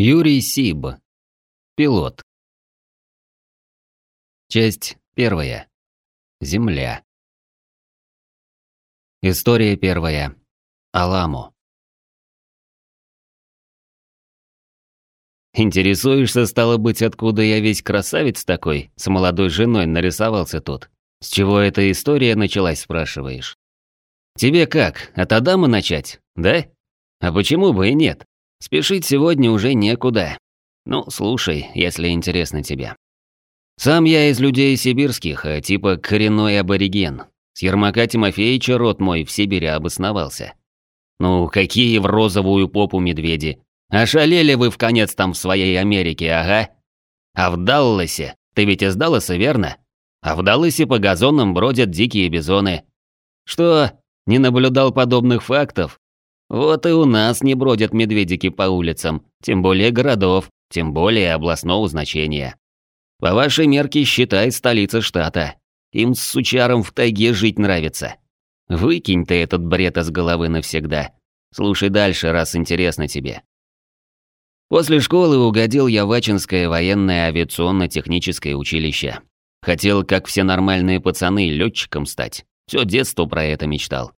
Юрий Сиб. Пилот. Часть первая. Земля. История первая. Аламу. Интересуешься, стало быть, откуда я весь красавец такой, с молодой женой нарисовался тут? С чего эта история началась, спрашиваешь? Тебе как, от Адама начать, да? А почему бы и нет? Спешить сегодня уже некуда. Ну, слушай, если интересно тебе. Сам я из людей сибирских, а типа коренной абориген. С Ермака Тимофеевича род мой в Сибири обосновался. Ну, какие в розовую попу медведи. Ошалели вы в конец там в своей Америке, ага. А в Далласе, ты ведь из Далласа, верно? А в Далласе по газонам бродят дикие бизоны. Что, не наблюдал подобных фактов? Вот и у нас не бродят медведики по улицам, тем более городов, тем более областного значения. По вашей мерке считай столица штата. Им с сучаром в тайге жить нравится. Выкинь ты этот бред из головы навсегда. Слушай дальше, раз интересно тебе. После школы угодил я в Ачинское военное авиационно-техническое училище. Хотел, как все нормальные пацаны, летчиком стать. Все детство про это мечтал.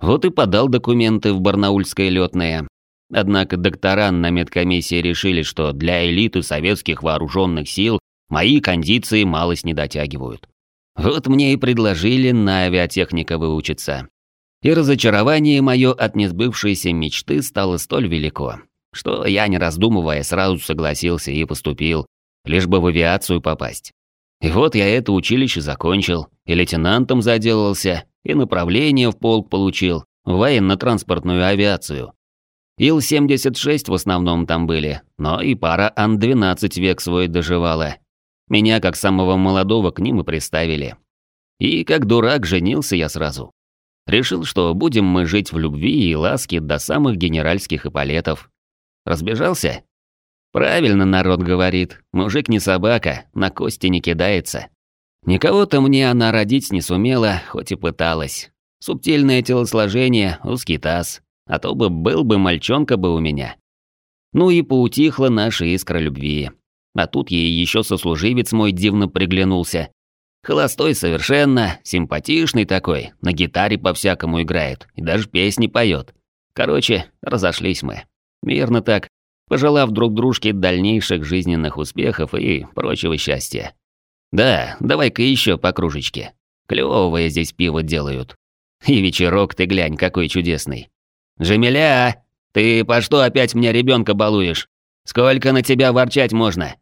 Вот и подал документы в Барнаульское летное. Однако доктора на медкомиссии решили, что для элиты советских вооруженных сил мои кондиции малость не дотягивают. Вот мне и предложили на авиатехника выучиться. И разочарование мое от несбывшейся мечты стало столь велико, что я, не раздумывая, сразу согласился и поступил, лишь бы в авиацию попасть. И вот я это училище закончил, и лейтенантом заделался, и направление в полк получил, в военно-транспортную авиацию. Ил-76 в основном там были, но и пара Ан-12 век свой доживала. Меня, как самого молодого, к ним и приставили. И как дурак женился я сразу. Решил, что будем мы жить в любви и ласке до самых генеральских эполетов. Разбежался? Правильно народ говорит, мужик не собака, на кости не кидается. Никого-то мне она родить не сумела, хоть и пыталась. Субтильное телосложение, узкий таз. А то бы был бы мальчонка бы у меня. Ну и поутихла наша искра любви. А тут ей еще сослуживец мой дивно приглянулся. Холостой совершенно, симпатичный такой, на гитаре по-всякому играет и даже песни поет. Короче, разошлись мы. Мирно так, пожелав друг дружке дальнейших жизненных успехов и прочего счастья. Да, давай-ка еще по кружечке. Клевое здесь пиво делают. И вечерок ты глянь, какой чудесный. Жемеля, ты по что опять меня ребенка балуешь? Сколько на тебя ворчать можно?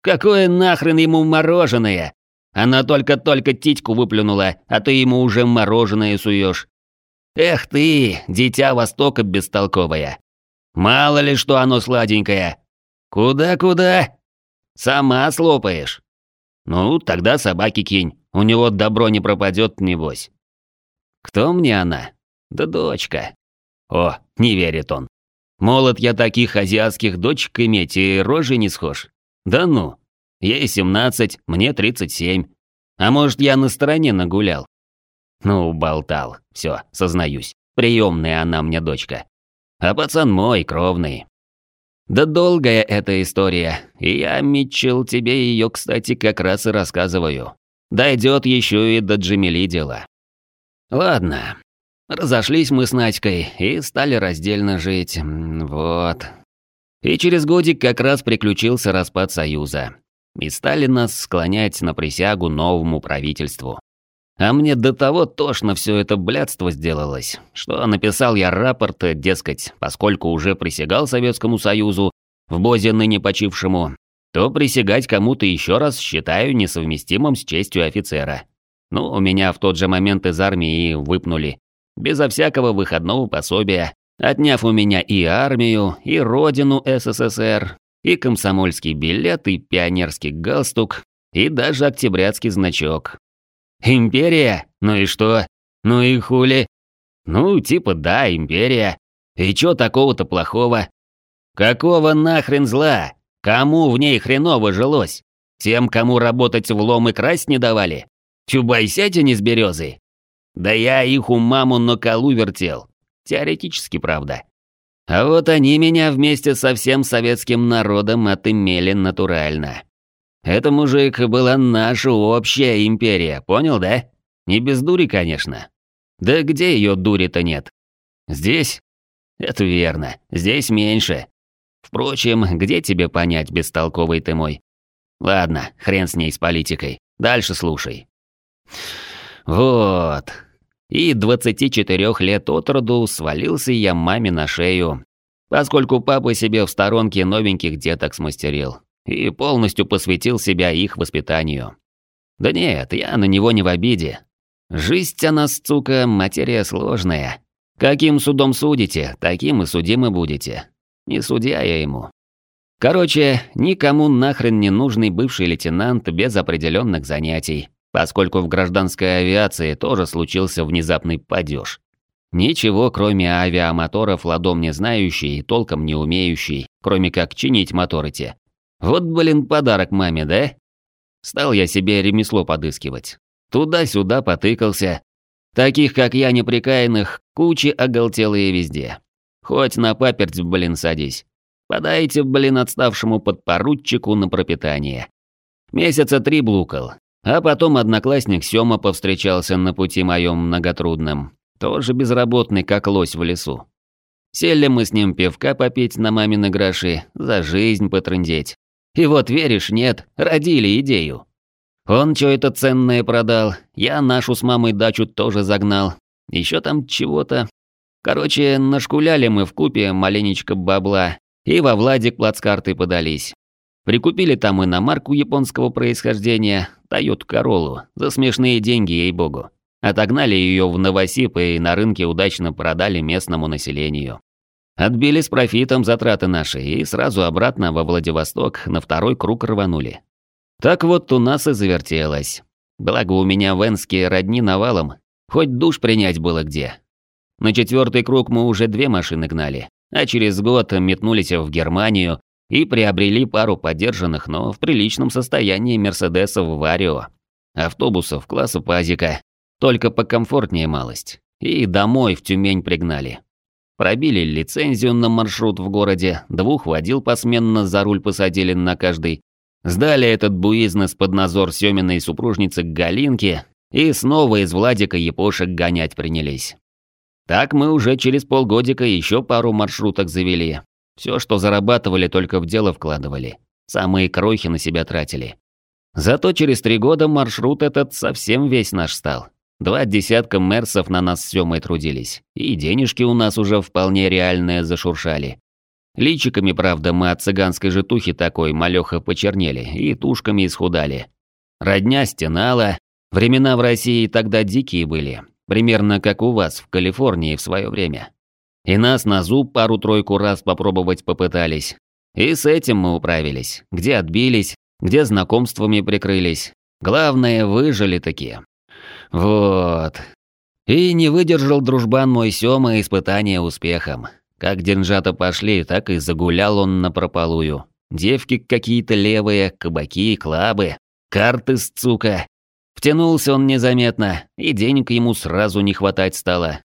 Какое нахрен ему мороженое? Она только-только титьку выплюнула, а ты ему уже мороженое суешь. Эх ты, дитя Востока бестолковая. Мало ли что оно сладенькое. Куда-куда? Сама слопаешь. Ну, тогда собаки кинь, у него добро не пропадет, небось. Кто мне она? Да дочка. О, не верит он. Молод я таких азиатских дочек иметь и рожи не схож. Да ну, ей 17, мне 37. А может, я на стороне нагулял? Ну, болтал. Все, сознаюсь. Приемная она мне дочка. А пацан мой, кровный. Да долгая эта история, я, Митчелл, тебе ее, кстати, как раз и рассказываю. Дойдет еще и до Джамили дела. Ладно. Разошлись мы с Надькой и стали раздельно жить. Вот. И через годик как раз приключился распад Союза. И стали нас склонять на присягу новому правительству. А мне до того тошно все это блядство сделалось, что написал я рапорт, дескать, поскольку уже присягал Советскому Союзу, в Бозе ныне почившему, то присягать кому-то еще раз считаю несовместимым с честью офицера. Ну, у меня в тот же момент из армии выпнули. Безо всякого выходного пособия, отняв у меня и армию, и родину СССР, и комсомольский билет, и пионерский галстук, и даже октябрятский значок, Империя? Ну и что? Ну и хули? Ну, типа да, империя. И чё такого-то плохого? Какого нахрен зла? Кому в ней хреново жилось? Тем, кому работать в лом и красть не давали? Чубайсятине с березой? Да я их у маму на колу вертел. Теоретически, правда. А вот они меня вместе со всем советским народом отымели натурально. Это, мужик, была наша общая империя, понял, да? Не без дури, конечно. Да где ее дури-то нет? Здесь? Это верно, здесь меньше. Впрочем, где тебе понять, бестолковый ты мой? Ладно, хрен с ней с политикой. Дальше слушай. Вот. И 24 лет от роду свалился я маме на шею, поскольку папа себе в сторонке новеньких деток смастерил и полностью посвятил себя их воспитанию. Да нет, я на него не в обиде. Жизнь она, сука, материя сложная. Каким судом судите, таким и судимы будете. Не судья я ему. Короче, никому нахрен не нужный бывший лейтенант без определенных занятий, поскольку в гражданской авиации тоже случился внезапный падеж. Ничего, кроме авиамоторов, ладом не знающий и толком не умеющий, кроме как чинить моторы те. Вот, блин, подарок маме, да? Стал я себе ремесло подыскивать. Туда-сюда потыкался. Таких, как я, неприкаянных, кучи оголтелые везде. Хоть на паперть, блин, садись. Подайте, блин, отставшему подпоручику на пропитание. Месяца три блукал. А потом одноклассник Сёма повстречался на пути моем многотрудном. Тоже безработный, как лось в лесу. Сели мы с ним пивка попить на мамины гроши, за жизнь потрындеть. И вот веришь, нет, родили идею. Он что это ценное продал, я нашу с мамой дачу тоже загнал. Еще там чего-то. Короче, нашкуляли мы в купе маленечко бабла, и во Владик плацкарты подались. Прикупили там иномарку японского происхождения, Toyota Corolla, за смешные деньги, ей-богу. Отогнали ее в Новосип и на рынке удачно продали местному населению. Отбили с профитом затраты наши и сразу обратно во Владивосток на второй круг рванули. Так вот у нас и завертелось. Благо у меня в Энске родни навалом, хоть душ принять было где. На четвертый круг мы уже две машины гнали, а через год метнулись в Германию и приобрели пару подержанных, но в приличном состоянии Мерседесов Варио. Автобусов класса Пазика, только покомфортнее малость. И домой в Тюмень пригнали. Пробили лицензию на маршрут в городе, двух водил посменно за руль посадили на каждый. Сдали этот буизнес под назор Семиной супружницы Галинки и снова из Владика епошек гонять принялись. Так мы уже через полгодика еще пару маршруток завели. Все, что зарабатывали, только в дело вкладывали. Самые крохи на себя тратили. Зато через три года маршрут этот совсем весь наш стал. Два десятка мерсов на нас с Сёмой трудились. И денежки у нас уже вполне реальные зашуршали. Личиками, правда, мы от цыганской житухи такой малёха почернели и тушками исхудали. Родня стенала. Времена в России тогда дикие были. Примерно как у вас в Калифорнии в свое время. И нас на зуб пару-тройку раз попробовать попытались. И с этим мы управились. Где отбились, где знакомствами прикрылись. Главное, выжили такие. Вот. И не выдержал дружбан мой Сёма испытания успехом. Как деньжата пошли, так и загулял он напропалую. Девки какие-то левые, кабаки, клабы, карты с цука. Втянулся он незаметно, и денег ему сразу не хватать стало.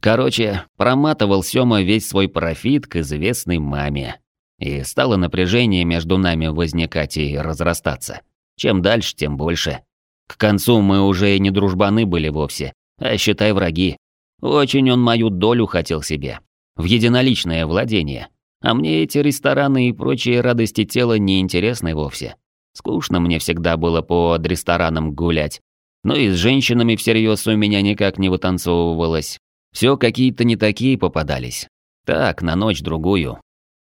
Короче, проматывал Сёма весь свой профит к известной маме. И стало напряжение между нами возникать и разрастаться. Чем дальше, тем больше. К концу мы уже и не дружбаны были вовсе, а считай враги. Очень он мою долю хотел себе. В единоличное владение. А мне эти рестораны и прочие радости тела не интересны вовсе. Скучно мне всегда было по ресторанам гулять. Но и с женщинами всерьез у меня никак не вытанцовывалось. Все какие-то не такие попадались. Так, на ночь-другую.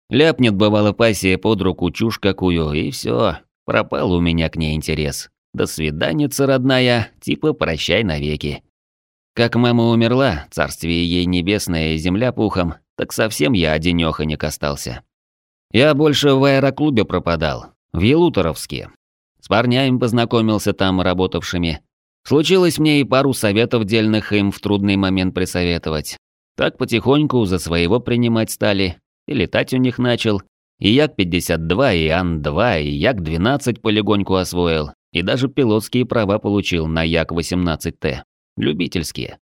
Ляпнет бывало пассия под руку чушь какую, и все. Пропал у меня к ней интерес. До свиданица, родная, типа прощай навеки. Как мама умерла, царствие ей небесное, земля пухом, так совсем я одинёхонек остался. Я больше в аэроклубе пропадал, в Елуторовске. С парнями познакомился там, работавшими. Случилось мне и пару советов дельных им в трудный момент присоветовать. Так потихоньку за своего принимать стали, и летать у них начал. И Як-52, и Ан-2, и Як-12 полегоньку освоил, и даже пилотские права получил на Як-18Т. Любительские.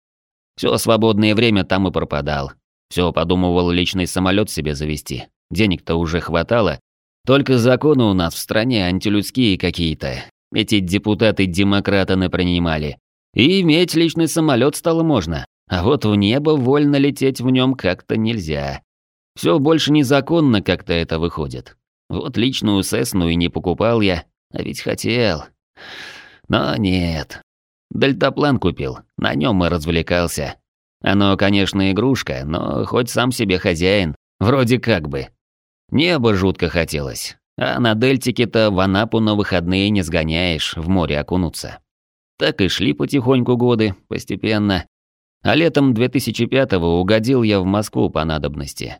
Все свободное время там и пропадал. Все подумывал личный самолет себе завести. Денег-то уже хватало. Только законы у нас в стране антилюдские какие-то. Эти депутаты-демократы напринимали. И иметь личный самолет стало можно. А вот в небо вольно лететь в нем как-то нельзя. Все больше незаконно как-то это выходит. Вот личную Сесну и не покупал я, а ведь хотел. Но нет. Дельтаплан купил, на нем и развлекался. Оно, конечно, игрушка, но хоть сам себе хозяин, вроде как бы. Небо жутко хотелось, а на Дельтике-то в Анапу на выходные не сгоняешь в море окунуться. Так и шли потихоньку годы, постепенно. А летом 2005-го угодил я в Москву по надобности.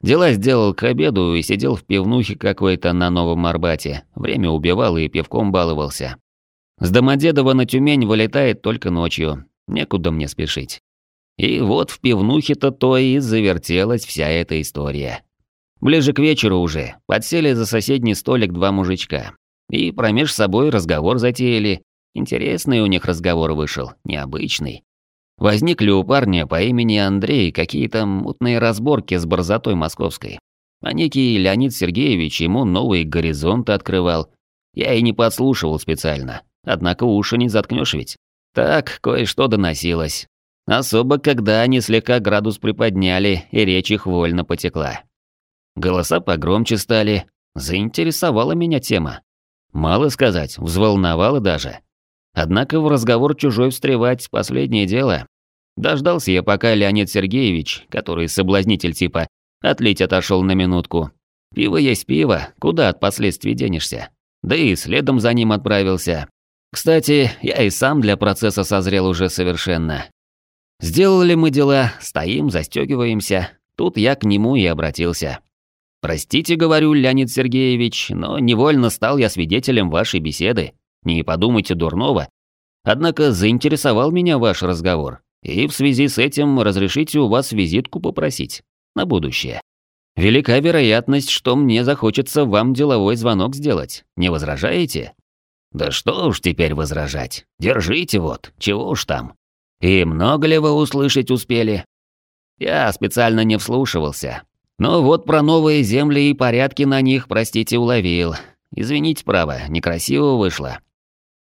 Дела сделал к обеду и сидел в пивнухе какой-то на Новом Арбате. Время убивал и пивком баловался. С Домодедова на Тюмень вылетает только ночью. Некуда мне спешить. И вот в пивнухе-то то и завертелась вся эта история. Ближе к вечеру уже подсели за соседний столик два мужичка. И промеж собой разговор затеяли. Интересный у них разговор вышел, необычный. Возникли у парня по имени Андрей какие-то мутные разборки с борзотой московской. А некий Леонид Сергеевич ему новые горизонты открывал. Я и не подслушивал специально, однако уши не заткнешь ведь. Так, кое-что доносилось. Особо, когда они слегка градус приподняли, и речь их вольно потекла. Голоса погромче стали. Заинтересовала меня тема. Мало сказать, взволновала даже. Однако в разговор чужой встревать – последнее дело. Дождался я, пока Леонид Сергеевич, который соблазнитель типа, отлить отошел на минутку. Пиво есть пиво, куда от последствий денешься? Да и следом за ним отправился. Кстати, я и сам для процесса созрел уже совершенно. Сделали мы дела, стоим, застегиваемся. Тут я к нему и обратился. «Простите, — говорю, Леонид Сергеевич, но невольно стал я свидетелем вашей беседы. Не подумайте дурного. Однако заинтересовал меня ваш разговор, и в связи с этим разрешите у вас визитку попросить. На будущее. Велика вероятность, что мне захочется вам деловой звонок сделать. Не возражаете? Да что уж теперь возражать. Держите вот, чего уж там. И много ли вы услышать успели? Я специально не вслушивался. Но вот про новые земли и порядки на них, простите, уловил. Извините, право, некрасиво вышло.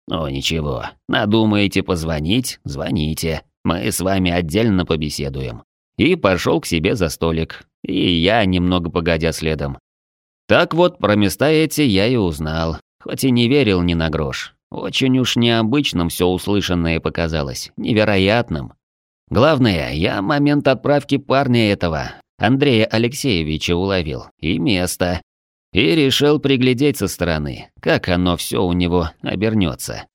«Ну ничего, надумаете позвонить, звоните. Мы с вами отдельно побеседуем». И пошел к себе за столик. И я, немного погодя следом. Так вот, про места эти я и узнал. Хоть и не верил ни на грош. Очень уж необычным все услышанное показалось. Невероятным. Главное, я момент отправки парня этого, Андрея Алексеевича, уловил. И место. И решил приглядеть со стороны, как оно все у него обернется.